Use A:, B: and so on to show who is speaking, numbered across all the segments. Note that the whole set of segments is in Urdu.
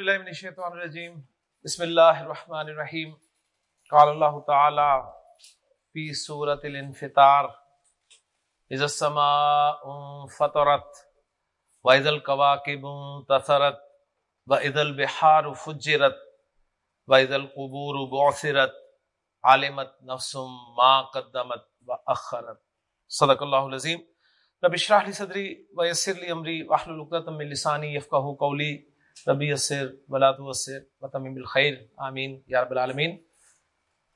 A: بالله من الشيطان الرجيم بسم الله الرحمن الرحيم قال الله تعالى في سورة الانفطار إذا السماء انفطرت وإذا الكواكب انتثرت وإذا البحار فجرت وإذا القبور بعثرت، علمت نفس ما قدمت وأخرت صدق الله العظيم رب اشرح لي صدري ويسر لي أمري واحلل عقدة من لساني يفقهوا قولي ربی یسر ولا توسر وتمم بالخير آمین یا رب العالمین۔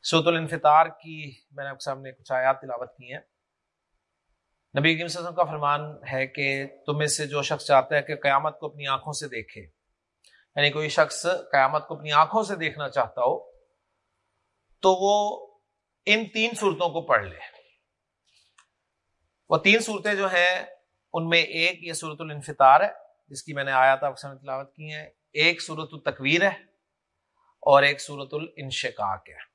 A: سورۃ الانفطار کی میں نے آپ کے سامنے کچھ آیات تلاوت کی ہیں۔ نبی کریم صلی اللہ علیہ وسلم کا فرمان ہے کہ تم میں سے جو شخص چاہتا ہے کہ قیامت کو اپنی آنکھوں سے دیکھے یعنی کوئی شخص قیامت کو اپنی آنکھوں سے دیکھنا چاہتا ہو، تو وہ ان تین صورتوں کو پڑھ لے۔ وہ تین صورتیں جو ہیں، ان میں ایک یہ صورت الانفطار ہے جس کی میں نے آیا تھا تلاوت کی ہیں، ایک صورت التکویر ہے اور ایک صورت الانشقاق ہے۔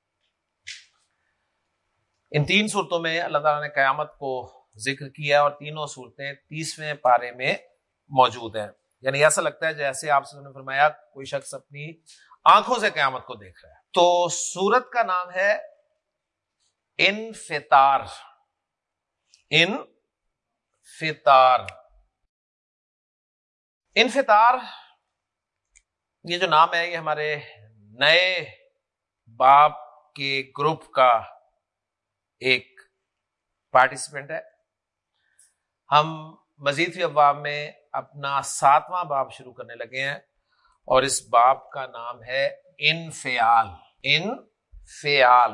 A: ان تین صورتوں میں اللہ تعالیٰ نے قیامت کو ذکر کیا اور تینوں صورتیں تیسویں پارے میں موجود ہیں۔ یعنی ایسا لگتا ہے جیسے آپ نے فرمایا، کوئی شخص اپنی آنکھوں سے قیامت کو دیکھ رہا ہے۔ تو سورت کا نام ہے انفطار۔ ان فطار انفطار یہ جو نام ہے، یہ ہمارے نئے باپ کے گروپ کا ایک پارٹیسپینٹ ہے۔ ہم مزید ابواب میں اپنا ساتواں باب شروع کرنے لگے ہیں اور اس باب کا نام ہے انفیال انفیال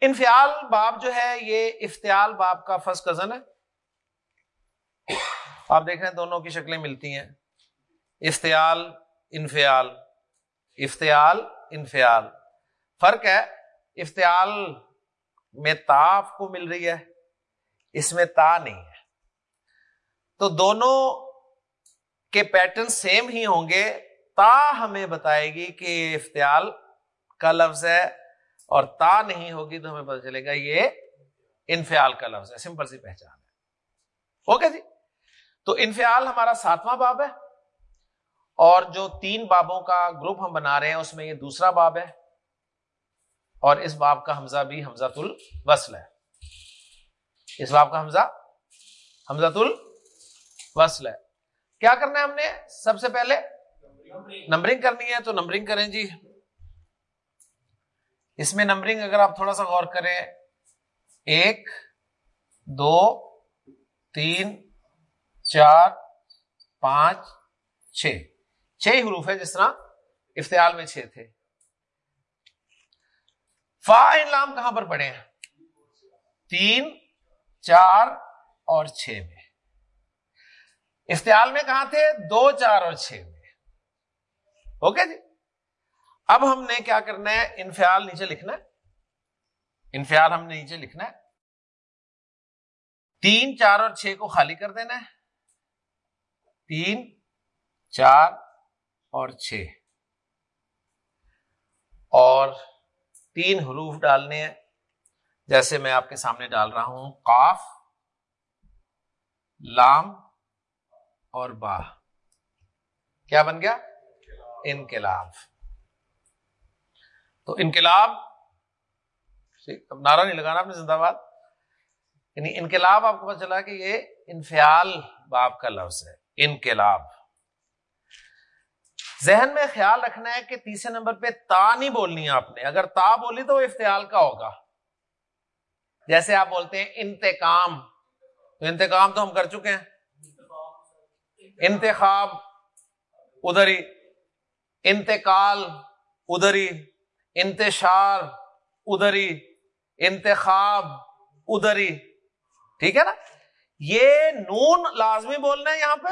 A: انفیال باب جو ہے، یہ افتیال باب کا فرسٹ کزن ہے۔ آپ دیکھ رہے ہیں دونوں کی شکلیں ملتی ہیں۔ افتیال انفیال افتیال انفیال فرق ہے افتیال میں تا آپ کو مل رہی ہے، اس میں تا نہیں ہے۔ تو دونوں کے پیٹرن سیم ہی ہوں گے۔ تا ہمیں بتائے گی کہ یہ افتیال کا لفظ ہے اور تا نہیں ہوگی تو ہمیں پتہ چلے گا یہ انفیال کا لفظ ہے۔ سمپل سی پہچان ہے۔ اوکے جی؟ تو انفیال ہمارا ساتواں باب ہے اور جو تین بابوں کا گروپ ہم بنا رہے ہیں، اس میں یہ دوسرا باب ہے اور اس باب کا حمزہ بھی حمزہ الوصل ہے۔ اس باب کا حمزہ حمزہ الوصل ہے۔ کیا کرنا ہے ہم نے؟ سب سے پہلے نمبرنگ کرنی ہے تو نمبرنگ کریں جی۔ اس میں نمبرنگ اگر آپ تھوڑا سا غور کریں، ایک، دو، تین چار، پانچ، چھ۔ چھ حروف ہے جس طرح افتیال میں چھ تھے۔ فا لام کہاں پر پڑے ہیں؟ تین، چار اور چھ میں۔ افتیال میں کہاں تھے؟ دو، چار اور چھ میں۔ اوکے جی؟ اب ہم نے کیا کرنا ہے؟ انفیال نیچے لکھنا ہے۔ انفیال ہم نے نیچے لکھنا ہے۔ تین، چار اور چھ کو خالی کر دینا ہے۔ تین، چار اور چھ۔ اور تین حروف ڈالنے ہیں، جیسے میں آپ کے سامنے ڈال رہا ہوں، قاف، لام اور با۔ کیا بن گیا؟ انقلاب۔ تو انقلاب، نعرہ نہیں لگانا اپنے زندہ باد۔ یعنی انقلاب آپ کو پتا چلا کہ یہ انفیال باپ کا لفظ ہے۔ انقلاب۔ ذہن میں خیال رکھنا ہے کہ تیسرے نمبر پہ تا نہیں بولنی ہے آپ نے۔ اگر تا بولی تو وہ افتعال کا ہوگا۔ جیسے آپ بولتے ہیں انتقام، تو انتقام تو ہم کر چکے ہیں۔ انتخاب ادھری انتقال ادھری انتشار ادھری انتخاب ادھری ٹھیک ہے نا؟ یہ نون لازمی بولنا ہے یہاں پہ۔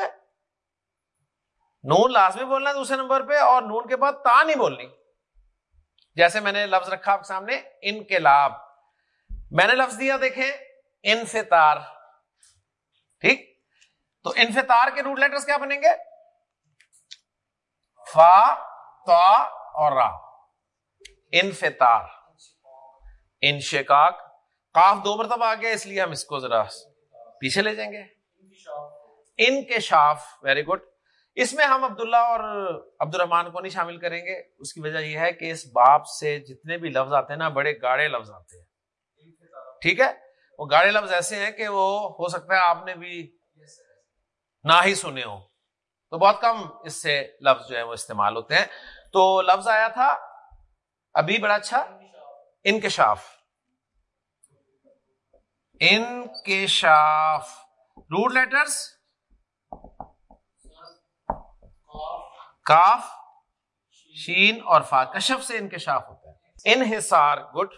A: نون لازمی بولنا ہے دوسرے نمبر پہ اور نون کے بعد تا نہیں بولنی۔ جیسے میں نے لفظ رکھا آپ کے سامنے، انقلاب۔ میں نے لفظ دیا، دیکھیں انفتار ٹھیک؟ تو انفتار کے روٹ لیٹرز کیا بنیں گے؟ فا، تا اور را۔ انفتار انشقاق۔ کاف دو مرتبہ آ گیا اس لیے ہم اس کو ذرا پیچھے لے جائیں گے۔ ان کے شاف ویری گڈ اس میں ہم عبداللہ اور عبد الرحمان کو نہیں شامل کریں گے۔ اس کی وجہ یہ ہے کہ اس باپ سے جتنے بھی لفظ آتے ہیں نا، بڑے گاڑے لفظ آتے ہیں۔ ٹھیک ہے؟ وہ گاڑے لفظ ایسے ہیں کہ وہ ہو سکتا ہے آپ نے بھی نہ ہی سنے ہو تو بہت کم اس سے لفظ جو ہے وہ استعمال ہوتے ہیں۔ تو لفظ آیا تھا، ابھی بڑا اچھا انکشاف انکشاف روٹ لیٹرس کاف شین اور فا کشف سے انکشاف ہوتا ہے انحصار گڈ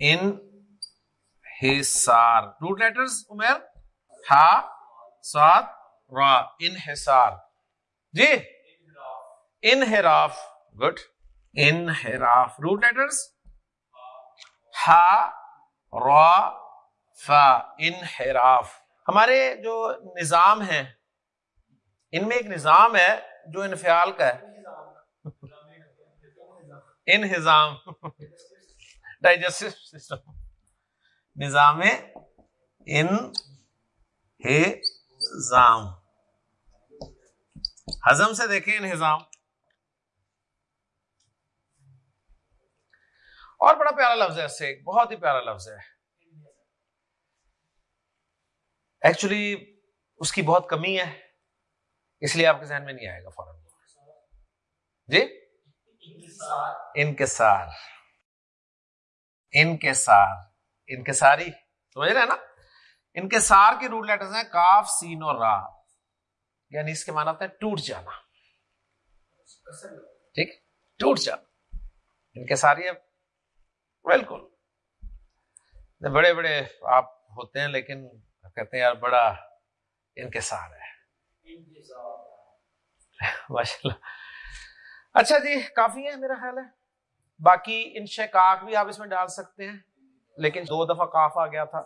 A: ان حصار روٹ لیٹرز، عمر، ہا سات را۔ انحصار جی انحراف گڈ انحراف۔ روٹ لیٹرز ہا، را، فا انحراف ہمارے جو نظام ہیں، ان میں ایک نظام ہے جو انفیال کا ہے۔ انہضام۔ ڈائجسٹو سسٹم نظام ان ہزم سے دیکھیں انہضام۔ اور بڑا پیارا لفظ ہے اس سے بہت ہی پیارا لفظ ہے۔ ایکچولی اس کی بہت کمی ہے، اس لیے آپ کے ذہن میں نہیں آئے گا فوراً۔ جی؟ انکسار انکسار انکساری سمجھ رہے ہیں نا؟ انکسار کے روٹ لیٹرز ہیں کاف، سین اور را۔ یعنی اس کے معنی ہوتا ہے ٹوٹ جانا۔ ٹھیک؟ ٹوٹ جانا۔ انکساری ہے بالکل بڑے بڑے آپ ہوتے ہیں لیکن کہتے ہیں یار بڑا انکسار ہے۔ ماشاء اللہ اچھا جی کافی ہے میرا خیال ہے۔ باقی ان شکاک بھی آپ اس میں ڈال سکتے ہیں۔ لیکن دو دفعہ کاف آ گیا تھا۔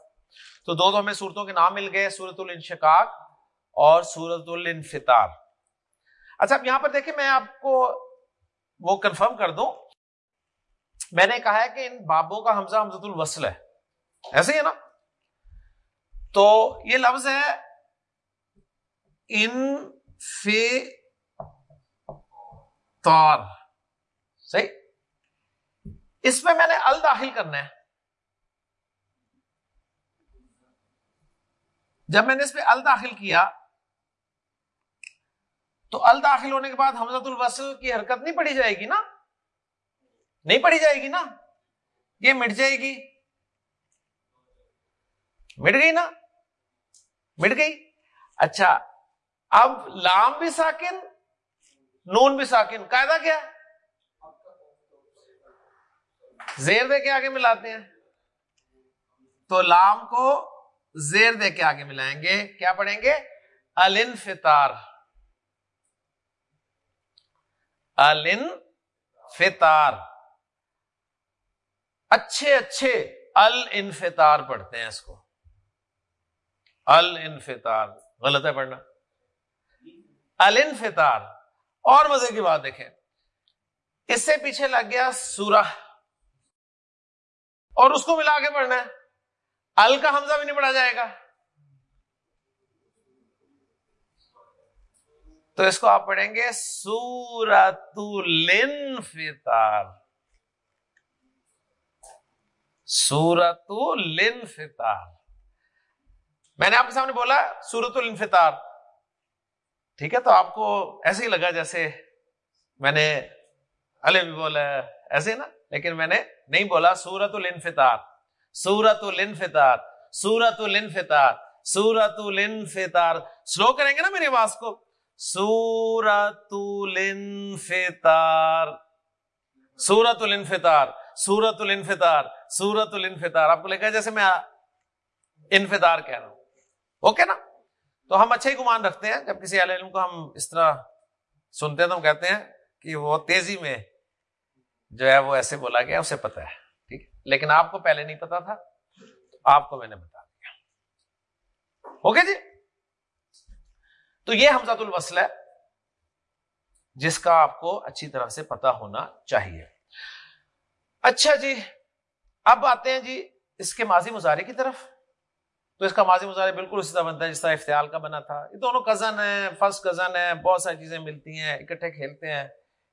A: تو دو دو ہمیں صورتوں کے نام مل گئے سورت الانشقاق اور سورت الانفطار۔ اچھا اب یہاں پر دیکھیں، میں آپ کو وہ کنفرم کر دوں۔ میں نے کہا ہے کہ ان بابوں کا حمزہ حمزت الوصل ہے۔ ایسے ہی ہے نا؟ تو یہ لفظ ہے، ان طور صحیح؟ اس میں میں نے ال داخل کرنا ہے۔ جب میں نے اس پہ ال داخل کیا، تو ال داخل ہونے کے بعد حمزت الوصل کی حرکت نہیں پڑی جائے گی نا؟ نہیں پڑی جائے گی نا؟ یہ مٹ جائے گی۔ مٹ گئی نا؟ مٹ گئی۔ اچھا اب لام بھی ساکن، نون بھی ساکن، قاعدہ کیا زیر دے کے آگے ملاتے ہیں۔ تو لام کو زیر دے کے آگے ملائیں گے۔ کیا پڑھیں گے؟ الن فطار الن اچھے اچھے ال انفطار پڑھتے ہیں اس کو۔ ال انفطار غلط ہے پڑھنا۔ الانفطار، اور مزے کی بات دیکھیں۔ اس سے پیچھے لگ گیا سورہ۔ اور اس کو ملا کے پڑھنا ہے۔ ال کا حمزہ بھی نہیں پڑھا جائے گا۔ تو اس کو آپ پڑھیں گے سورت الانفطار۔ سورت الانفطار۔ میں نے آپ کے سامنے بولا سورت الانفطار۔ ٹھیک ہے، تو آپ کو ایسے ہی لگا جیسے میں نے الے بھی بولا ایسے نا؟ لیکن میں نے نہیں بولا سورت الانفطار۔ سورت الانفطار سورت الانفطار سورت الانفطار۔ سلو کریں گے نا میری آواز کو؟ سورت الانفطار۔ سورت الانفطار۔ سورت الانفطار سورت الانفطار۔ آپ کو لگا جیسے میں انفطار کہہ رہا ہوں۔ اوکے نا؟ تو ہم اچھے ہی گمان رکھتے ہیں۔ جب کسی علم کو ہم اس طرح سنتے ہیں تو ہم کہتے ہیں کہ وہ تیزی میں جو ہے وہ ایسے بولا گیا، اسے پتا ہے۔ ٹھیک ہے؟ لیکن آپ کو پہلے نہیں پتا تھا، آپ کو میں نے بتا دیا۔ اوکے جی؟ تو یہ حمزات الوصل ہے، جس کا آپ کو اچھی طرح سے پتا ہونا چاہیے۔ اچھا جی اب آتے ہیں جی اس کے ماضی مظاہرے کی طرف۔ تو اس کا ماضی مظاہرے بالکل اسی طرح بنتا ہے، جس طرح افتعال کا بنا تھا۔ یہ دونوں کزن ہیں فرسٹ کزن ہیں، بہت ساری چیزیں ملتی ہیں، اکٹھے کھیلتے ہیں۔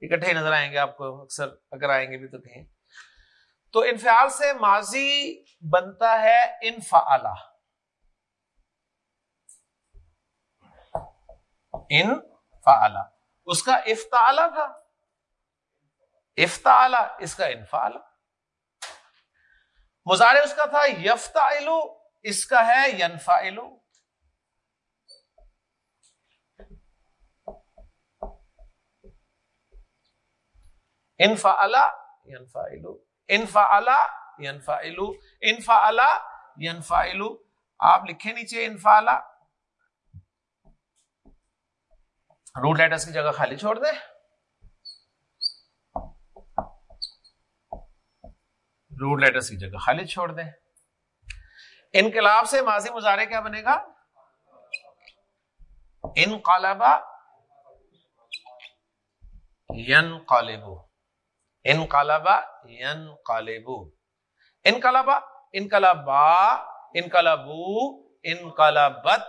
A: اکٹھے ہی نظر آئیں گے آپ کو، اکثر اگر آئیں گے بھی تو کہیں۔ تو انفعال سے ماضی بنتا ہے انفعالہ ان فعلا اس کا افتعالہ تھا۔ افتعالہ اس کا انفعالہ مظاہرے اس کا تھا یفتعلو اس کا ہے ینفعلو انفعلا ینفعلو انفعلا ینفعلو انفعلا ینفعلو آپ لکھیں نیچے انفعلا روٹ لیٹرس کی جگہ خالی چھوڑ دیں۔ روٹ لیٹرس کی جگہ۔ خالی چھوڑ دیں۔ انقلاب سے ماضی مظاہرے کیا بنے گا؟ انقلبا ین قالبو انقلبا ین قالبو انقلبا انقلبا انقلبو انقلبت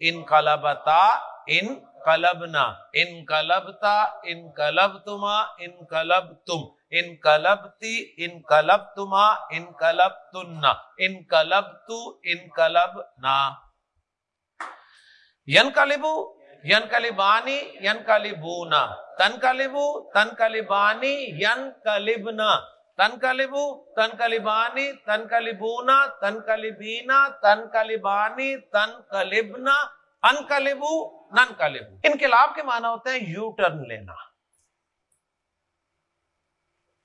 A: انقلبتا ان کلبنا ان کلبتا ان کلب تما ان کلب تما ان کلب تنا ان کلب تو ان کلب نا ین کلبو ین کلبانی ین کلبونا تن کلبو تن کلبانی ین کلبنا تن کلبو تن کلبانی تن کلبونا تن کلبینا تن کلبانی تن کلبنا ان کلبو نن کلبو انقلاب کے معنی ہوتے ہیں یو ٹرن لینا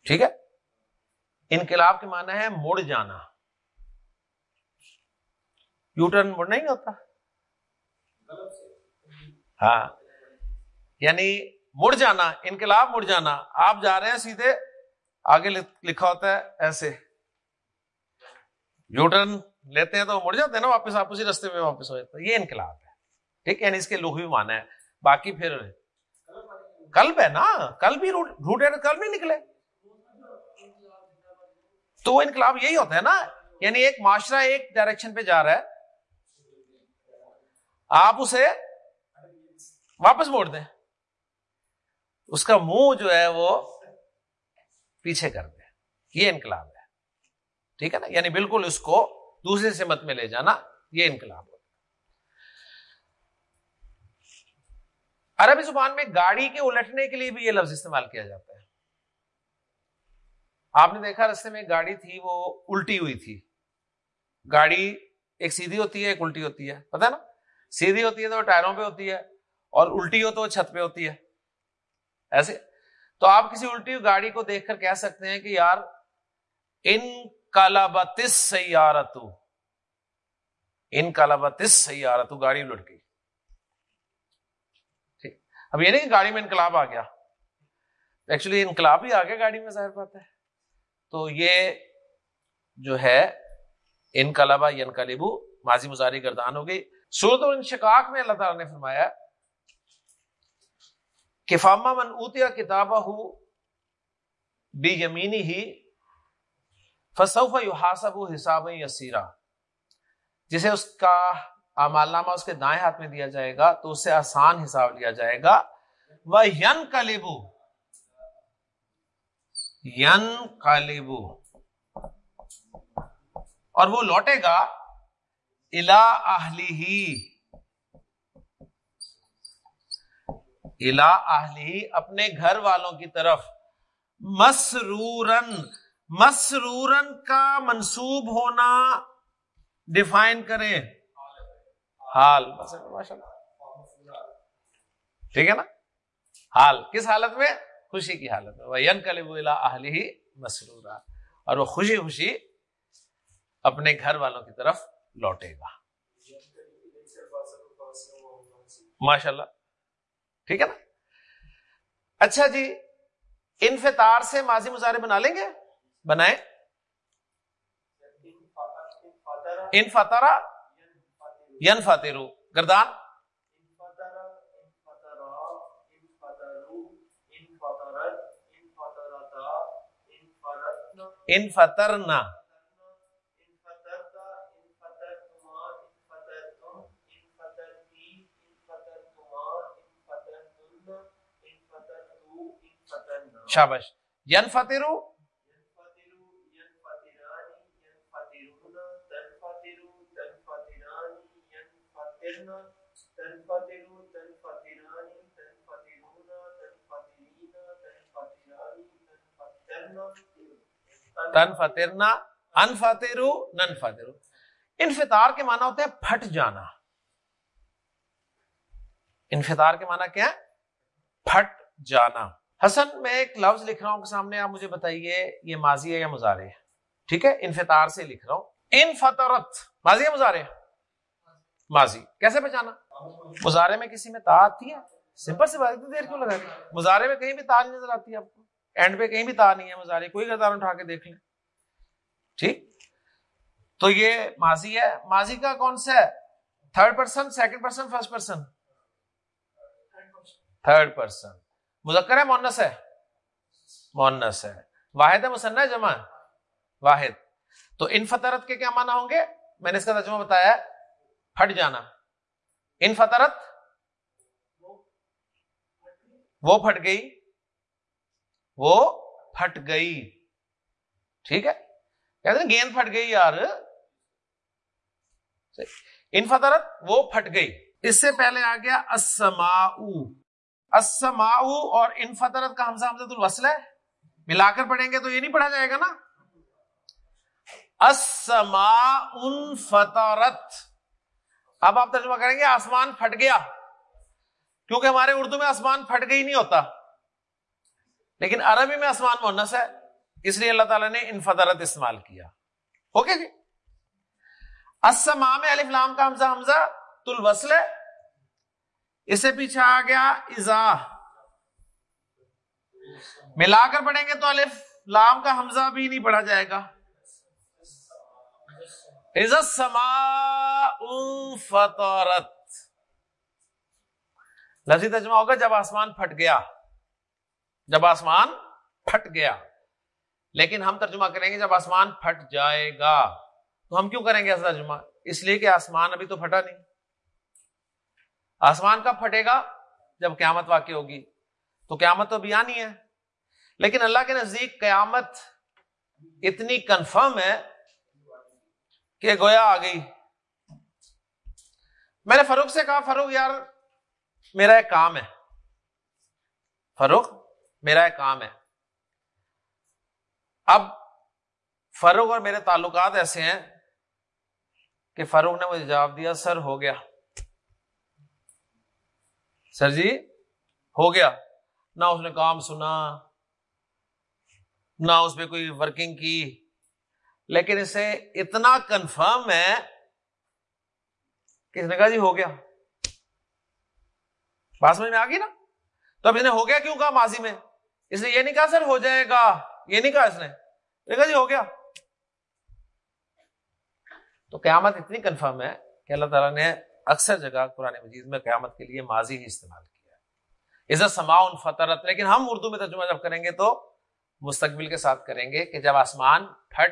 A: ٹھیک ہے؟ انقلاب کے معنی ہے مڑ جانا۔ یو ٹرن مڑ نہیں ہوتا۔ ہاں۔ یعنی مڑ جانا، انقلاب مڑ جانا۔ آپ جا رہے ہیں سیدھے، آگے لکھا ہوتا ہے ایسے۔ یو ٹرن لیتے ہیں تو مڑ جاتے ہیں نا، واپس آپ اسی رستے میں واپس ہو جاتا یہ انقلاب ہے۔ ٹھیک؟ یعنی اس کے لغوی مانا ہے باقی پھر کلب ہے نا۔ کل بھی روٹ کل بھی نکلے۔ تو وہ انقلاب یہی ہوتا ہے نا یعنی ایک معاشرہ ایک ڈائریکشن پہ جا رہا ہے۔ آپ اسے واپس موڑ دیں۔ اس کا منہ جو ہے وہ پیچھے کر دیں۔ یہ انقلاب ہے۔ ٹھیک ہے نا؟ یعنی بالکل اس کو دوسرے سمت میں لے جانا، یہ انقلاب ہے۔ عربی زبان میں گاڑی کے الٹنے کے لیے بھی یہ لفظ استعمال کیا جاتا ہے۔ آپ نے دیکھا رستے میں ایک گاڑی تھی، وہ الٹی ہوئی تھی۔ گاڑی ایک سیدھی ہوتی ہے، ایک الٹی ہوتی ہے۔ پتا نا؟ سیدھی ہوتی ہے تو وہ ٹائروں پہ ہوتی ہے اور الٹی ہو تو وہ چھت پہ ہوتی ہے۔ ایسے؟ تو آپ کسی الٹی ہوئی گاڑی کو دیکھ کر کہہ سکتے ہیں کہ یار، ان کالابتس سیارتو۔ ان کالابتس سیارتو، گاڑی لٹ گئی۔ اب یہ نہیں کہ گاڑی میں انقلاب آ گیا۔ ایکچولی انقلاب ہی آ گیا گاڑی میں، ظاہر بات ہے۔ تو یہ جو ہے، ان کلبا انقلابہ ینقلبو ماضی مزاری گردان ہو گئی۔ سورت و انشقاق میں اللہ تعالیٰ نے فرمایا کہ فاما من اوتیا کتابہ ہو بی یمینی ہی فصوف یحاسب حساب یسیرا۔ جسے اس کا امال نامہ اس کے دائیں ہاتھ میں دیا جائے گا تو اس سے آسان حساب لیا جائے گا۔ وہ ین کالبو ین کالبو اور وہ لوٹے گا الا اہلی ہی الا اہلی اپنے گھر والوں کی طرف۔ مسرورن مسرورن کا منسوب ہونا ڈیفائن کریں حال۔ ٹھیک ہے نا؟ حال۔ کس حالت میں؟ خوشی کی حالت میں وہ ین کلب ہی مسرورا۔ اور وہ خوشی خوشی اپنے گھر والوں کی طرف لوٹے گا۔ ماشاء اللہ ٹھیک ہے نا؟ اچھا جی انفطار سے ماضی مظاہرے بنا لیں گے؟ بنائیں۔ انفطارا ین فاترو گردان۔ ان فتر نہ شابش۔ ین فترو تن فترنا ان فترو نن فترو انفطار کے معنی ہوتے ہیں پھٹ جانا۔ انفطار کے معنی کیا ہے؟ پھٹ جانا۔ حسن، میں ایک لفظ لکھ رہا ہوں کہ سامنے آپ مجھے بتائیے، یہ ماضی ہے یا مزارے ہے؟ ٹھیک ہے؟ انفطار سے لکھ رہا ہوں۔ انفطرت۔ ماضی ہے مزارے ماضی۔ کیسے پہچانا؟ مظاہرے میں کسی میں تا آتی ہے؟ سمپل سے بات دیر کیوں لگا مظاہرے میں کہیں بھی تا نہیں نظر آتی ہے آپ کو؟ اینڈ پہ کہیں بھی تا نہیں ہے مظاہرے، کوئی گردان اٹھا کے دیکھ لیں۔ ٹھیک تو یہ ماضی ہے۔ ماضی کا کون سا ہے؟ Third person second person first person third person مذکر ہے مونس ہے؟ مونس ہے۔ واحد ہے مسن جمع واحد۔ تو ان فطرت کے کیا مانا ہوں گے؟ میں نے اس کا ترجمہ بتایا پھٹ جانا۔ ان فطرت؟ وہ پھٹ گئی۔ وہ پھٹ گئی۔ ٹھیک ہے؟ کہتے ہیں گیند پھٹ گئی یار۔ ان فطرت وہ پھٹ گئی۔ اس سے پہلے آ گیا اسماؤ اور ان فطرت کا حمزہ حمزہ الوصل ہے۔ ملا کر پڑھیں گے تو یہ نہیں پڑھا جائے گا نا۔ اسما ان فطرت۔ اب آپ ترجمہ کریں گے آسمان پھٹ گیا۔ کیونکہ ہمارے اردو میں آسمان پھٹ گئی نہیں ہوتا۔ لیکن عربی میں آسمان مونس ہے، اس لیے اللہ تعالیٰ نے انفدرت استعمال کیا۔ اوکے جی؟ اسما میں علی فلام کا حمزہ حمزہ تل وسل اس سے پیچھے آ گیا ازا ملا کر پڑھیں گے تو الف لام کا حمزہ بھی نہیں پڑھا جائے گا۔ فطورت لفظی ترجمہ ہوگا جب آسمان پھٹ گیا۔ جب آسمان پھٹ گیا۔ لیکن ہم ترجمہ کریں گے جب آسمان پھٹ جائے گا۔ تو ہم کیوں کریں گے ایسا ترجمہ؟ اس لیے کہ آسمان ابھی تو پھٹا نہیں۔ آسمان کب پھٹے گا؟ جب قیامت واقع ہوگی۔ تو قیامت تو ابھی آنی ہے۔ لیکن اللہ کے نزدیک قیامت اتنی کنفرم ہے کہ گویا آ گئی۔ میں نے فروخ سے کہا فروخ یار، میرا ایک کام ہے۔ فروخ میرا ایک کام ہے۔ اب فروغ اور میرے تعلقات ایسے ہیں کہ فروغ نے مجھے جواب دیا، سر، ہو گیا۔ سر جی ہو گیا۔ نہ اس نے کام سنا، نہ اس پہ کوئی ورکنگ کی۔ لیکن اسے اتنا کنفرم ہے کس نے کہا جی ہو گیا۔ بات سمجھ میں آ گئی نا؟ تو اب اس نے ہو گیا کیوں کہا ماضی میں؟ اس نے یہ نہیں کہا سر ہو جائے گا، یہ نہیں کہا اس نے۔ کہا جی ہو گیا۔ تو قیامت اتنی کنفرم ہے کہ اللہ تعالیٰ نے اکثر جگہ قرآن مجید میں قیامت کے لیے ماضی ہی استعمال کیا ہے۔ عزت سماؤن فطرت لیکن ہم اردو میں ترجمہ جب کریں گے تو مستقبل کے ساتھ کریں گے کہ جب آسمان پھٹ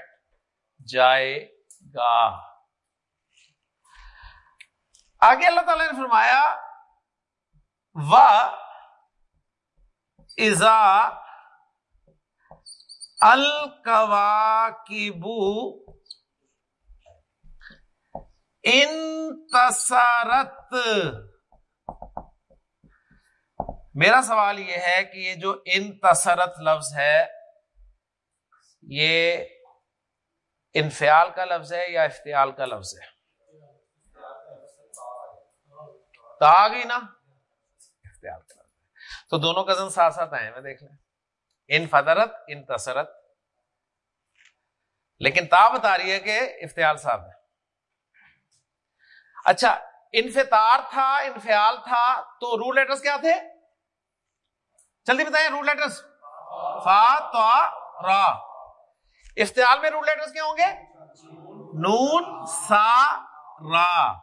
A: جائے گا۔ آگے اللہ تعالی نے فرمایا، و ازا الکوا کی بو انتصرت۔ میرا سوال یہ ہے کہ یہ جو انتصرت لفظ ہے، یہ انفیال کا لفظ ہے یا افتیال کا لفظ ہے؟ تو آ گئی نا؟ تو دونوں کزن ساتھ ساتھ آئے میں دیکھ لیں۔ ان فدرت، ان تصرت لیکن تا بتا رہی ہے کہ افتیال صاحب ہے اچھا انفتار تھا انفیال تھا، تو رول لیٹرز کیا تھے؟ جلدی بتائیں رول لیٹرز فا تو را۔ افتعال میں رول لیٹرز کیا ہوں گے؟ نون، سا، را۔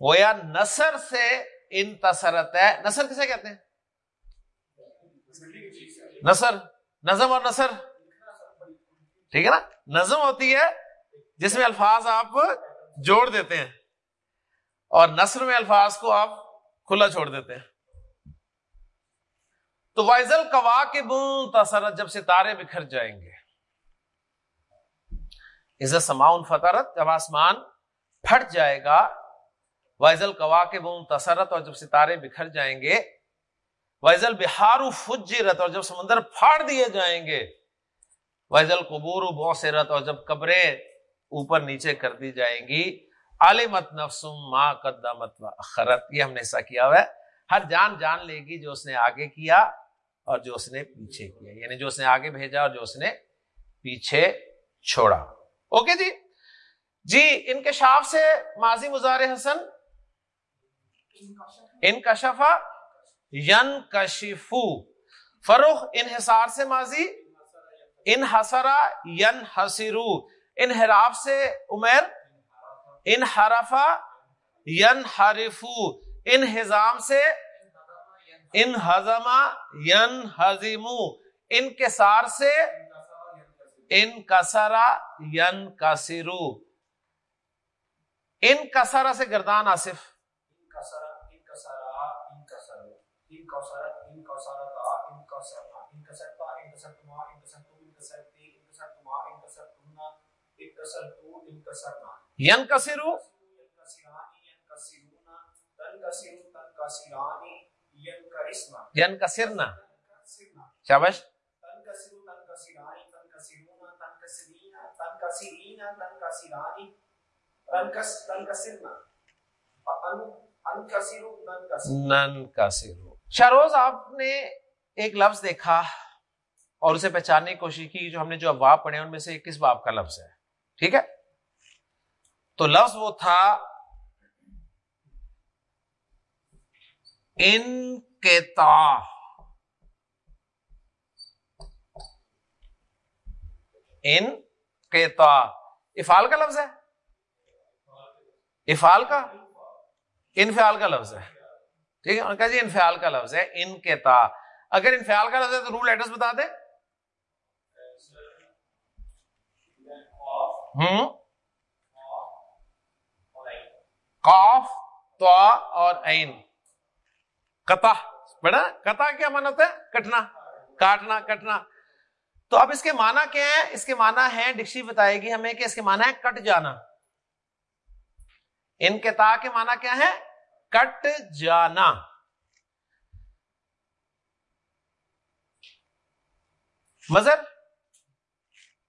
A: گویا نصر سے انتصرت ہے۔ نصر کسے کہتے ہیں؟ نصر، نظم اور نصر۔ ٹھیک ہے نا؟ نظم ہوتی ہے جس میں الفاظ آپ جوڑ دیتے ہیں اور نصر میں الفاظ کو آپ کھلا چھوڑ دیتے ہیں۔ تو وائزل کوا کے بون تصرت جب ستارے بکھر جائیں گے۔ عزت سماؤن فطرت، جب آسمان پھٹ جائے گا، وائزل کوا کے بون تصرت اور جب ستارے بکھر جائیں گے وائزل بہار فجرت اور جب سمندر پھاڑ دیے جائیں گے وائزل قبور بوسرت اور جب قبریں اوپر نیچے کر دی جائیں گی عالمت نفسم ماں قدمت و اخرت یہ ہم نے ایسا کیا ہوا ہے۔ ہر جان جان لے گی جو اس نے آگے کیا اور جو اس نے پیچھے کیا۔ یعنی جو اس نے آگے بھیجا اور جو اس نے پیچھے چھوڑا۔ اوکے جی؟ جی ان کے شاف سے ماضی مزار حسن؟ ان کشفا ین کشفو فروخ، انحصار سے ماضی۔ انحسرا ین حسرو انحراف سے عمر۔ انحرفا ین حرفو انہضام سے انہضما ین ہزیمو انکسار سے ان انکسرا ین کسرو انکسرا سے گردان، آصف۔ ان ہزما ین حزیمو ان سار سے ان ین کسرو ان کسرا سے گردان آصف ین کسرو ین کسرنا شابش نن کا سیرو شاروز آپ نے ایک لفظ دیکھا اور اسے پہچاننے کی کوشش کی جو ہم نے جو ابواب پڑھے ان میں سے کس باب کا لفظ ہے؟ ٹھیک ہے؟ تو لفظ وہ تھا ان کے ان کے افال کا لفظ ہے؟ افال کا؟ انفیال کا لفظ ہے۔ ٹھیک ہے؟ جی انفیال کا لفظ ہے ان کے تا اگر انفیال کا لفظ ہے تو رول ایڈریس بتا دیں ہوں۔ قاف تو اور عین۔ قطع۔ بڑا، قطع کیا مانا ہوتا ہے کٹنا۔ کاٹنا، کٹنا۔ تو اب اس کے معنی کیا ہے اس کے معنی ہے ڈکشی بتائے گی ہمیں کہ اس کے معنی ہے کٹ جانا۔ ان کے تا کے معنی کیا ہے کٹ جانا۔ مذہب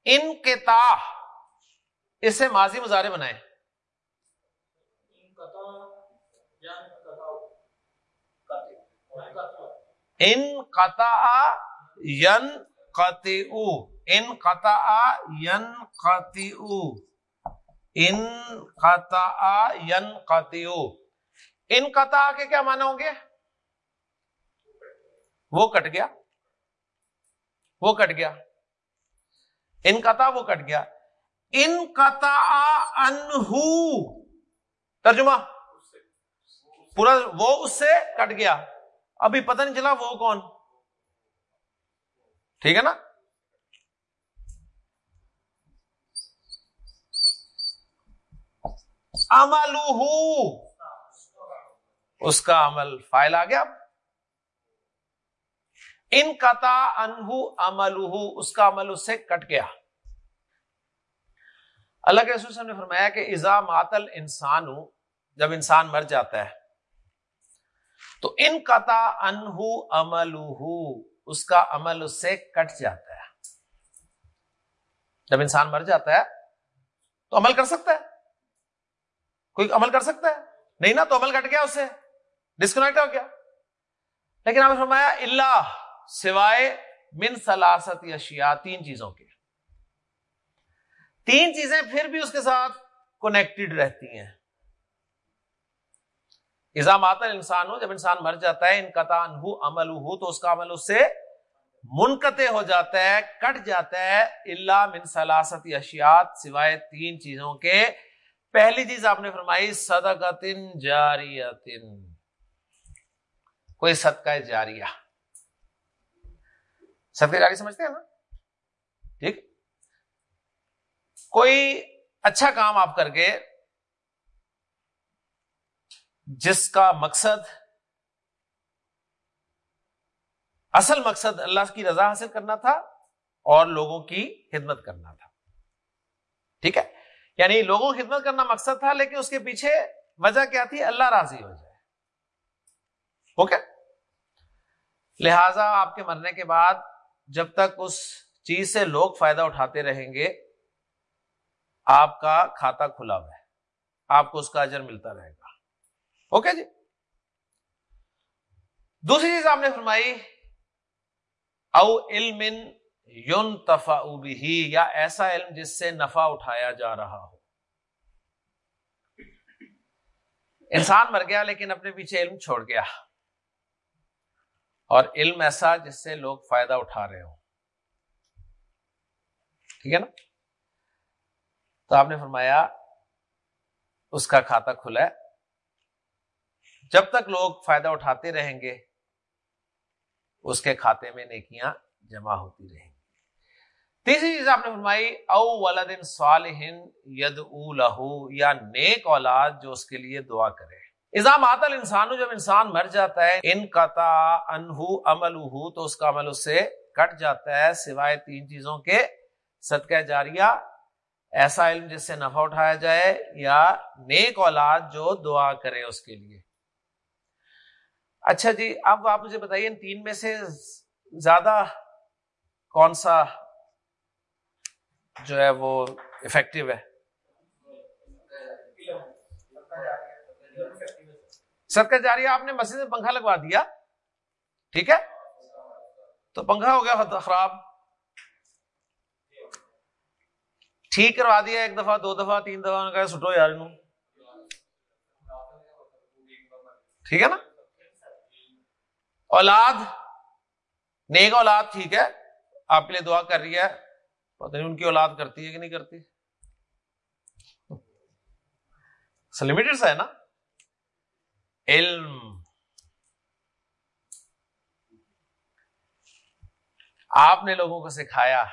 A: ان کے تا اس سے ماضی مظاہرے بنائے۔ ان قطع ین قطع ان قطع ین قطع ان قطع ین قطع ان قطع کے کیا معنی ہوں گے؟ وہ کٹ گیا۔ وہ کٹ گیا۔ انقطع وہ کٹ گیا۔ انقطع انہو۔ ترجمہ۔ پورا وہ اس سے کٹ گیا۔ ابھی پتہ نہیں چلا وہ کون۔ ٹھیک ہے نا؟ عمل اس کا عمل فائل آ گیا۔ اب ان قطع انہو عمل اس کا عمل اس سے کٹ گیا۔ اللہ کے رسول نے فرمایا کہ ازا ماتل انسان جب انسان مر جاتا ہے، تو ان قطع انہو عمل اس کا عمل اس سے کٹ جاتا ہے۔ جب انسان مر جاتا ہے، تو عمل کر سکتا ہے۔ کوئی عمل کر سکتا ہے؟ نہیں نا، تو عمل کٹ گیا اس سے۔ ڈسکنیکٹ ہو گیا۔ لیکن آپ نے فرمایا، اللہ سوائے من سلاست اشیاء، تین چیزوں کے۔ تین چیزیں پھر بھی اس کے ساتھ کنیکٹڈ رہتی ہیں۔ ایزامات انسان ہو جب انسان مر جاتا ہے ان قطع عمل ہو، تو اس کا عمل اس سے منقطع ہو جاتا ہے، کٹ جاتا ہے۔ اللہ من سلاست اشیات سوائے تین چیزوں کے۔ پہلی چیز آپ نے فرمائی، صدقتن جاریتن۔ کوئی صدقہ جاریہ۔ صدقہ جاری سمجھتے ہیں نا؟ ٹھیک؟ کوئی اچھا کام آپ کر کے جس کا مقصد اصل مقصد اللہ کی رضا حاصل کرنا تھا اور لوگوں کی خدمت کرنا تھا۔ ٹھیک ہے؟ یعنی لوگوں کی خدمت کرنا مقصد تھا، لیکن اس کے پیچھے وجہ کیا تھی؟ اللہ راضی ہو جائے۔ اوکے؟ لہذا آپ کے مرنے کے بعد جب تک اس چیز سے لوگ فائدہ اٹھاتے رہیں گے، آپ کا کھاتا کھلا ہوا ہے، آپ کو اس کا اجر ملتا رہے گا۔ اوکے جی؟ دوسری چیز آپ نے فرمائی، او علم یون تفا بھی یا ایسا علم جس سے نفع اٹھایا جا رہا ہو۔ انسان مر گیا لیکن اپنے پیچھے علم چھوڑ گیا۔ اور علم ایسا جس سے لوگ فائدہ اٹھا رہے ہو ٹھیک ہے نا؟ تو آپ نے فرمایا، اس کا کھاتا کھلا ہے۔ جب تک لوگ فائدہ اٹھاتے رہیں گے، اس کے کھاتے میں نیکیاں جمع ہوتی رہیں گی۔ تیسری چیز آپ نے فرمائی، او ولدن صالح ید لہو، یا نیک اولاد جو اس کے لیے دعا کرے۔ ازام آتل انسان جب انسان مر جاتا ہے، ان قطع انہو عمل تو اس کا عمل اس سے کٹ جاتا ہے، سوائے تین چیزوں کے صدقہ جاریہ۔ ایسا علم جس سے نفع اٹھایا جائے، یا نیک اولاد جو دعا کرے اس کے لیے۔ اچھا جی اب آپ مجھے بتائیے، ان تین میں سے زیادہ کون سا جو ہے وہ افیکٹو ہے؟ صدقہ جاری آپ نے مسجد میں پنکھا لگوا دیا۔ ٹھیک ہے؟ تو پنکھا ہو گیا خراب۔ ٹھیک کروا دیا ایک دفعہ، دو دفعہ، تین دفعہ۔ کہا، سٹو یار ٹھیک ہے نا؟ اولاد، نیک اولاد ٹھیک ہے۔ آپ کے لیے دعا کر رہی ہے۔ پتہ نہیں ان کی اولاد کرتی ہے کہ نہیں کرتی۔ لمیٹڈ سا ہے نا؟ علم آپ نے لوگوں کو سکھایا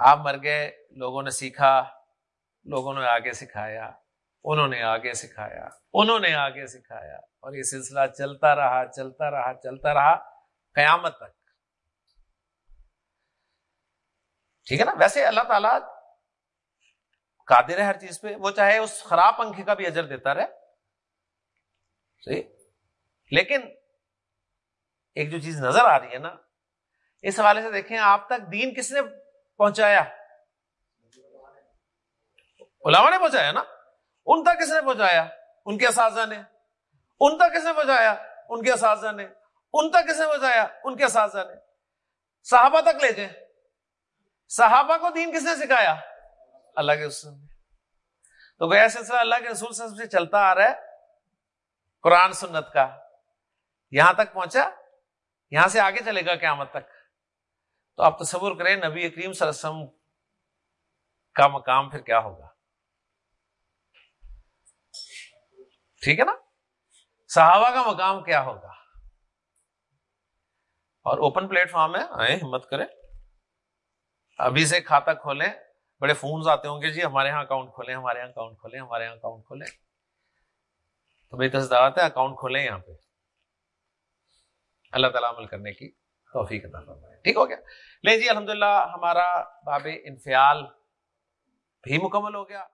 A: آپ مر گئے لوگوں نے سیکھا لوگوں نے آگے سکھایا انہوں نے آگے سکھایا انہوں نے آگے سکھایا اور یہ سلسلہ چلتا رہا چلتا رہا چلتا رہا قیامت تک ٹھیک ہے نا ویسے اللہ تعالیٰ قادر ہے ہر چیز پہ وہ چاہے اس خراب پنکھے کا بھی اجر دیتا رہے صحیح لیکن ایک جو چیز نظر آ رہی ہے نا، اس حوالے سے دیکھیں آپ تک دین کس نے پہنچایا؟ علماء نے پہنچایا نا؟ ان تک کس نے پہنچایا؟ ان کے اساتذہ نے۔ ان تک کس نے پہنچایا؟ ان کے اساتذہ نے۔ ان تک کس نے پہنچایا؟ ان کے اساتذہ نے۔ صحابہ تک لے جائیں۔ صحابہ کو دین کس نے سکھایا؟ اللہ کے رسول نے۔ تو گیا سلسلہ اللہ کے رسول سے چلتا آ رہا ہے۔ قرآن سنت کا۔ یہاں تک پہنچا، یہاں سے آگے چلے گا قیامت تک۔ تو آپ تصور کریں، نبی کریم صلی اللہ علیہ وسلم کا مقام پھر کیا ہوگا؟ ٹھیک ہے نا؟ صحابہ کا مقام کیا ہوگا؟ اور اوپن پلیٹ فارم ہے آئے ہمت کریں۔ ابھی سے کھاتا کھولیں، بڑے فونز آتے ہوں گے جی ہمارے یہاں اکاؤنٹ کھولیں، ہمارے یہاں اکاؤنٹ کھولیں، ہمارے یہاں اکاؤنٹ کھولیں۔ تو میری دعوت ہے اکاؤنٹ کھولیں یہاں پہ۔ اللہ تعالیٰ عمل کرنے کی توفیق عطا فرمائے۔ ٹھیک ہو گیا؟ لے جی الحمدللہ ہمارا باب انفیال بھی مکمل ہو گیا۔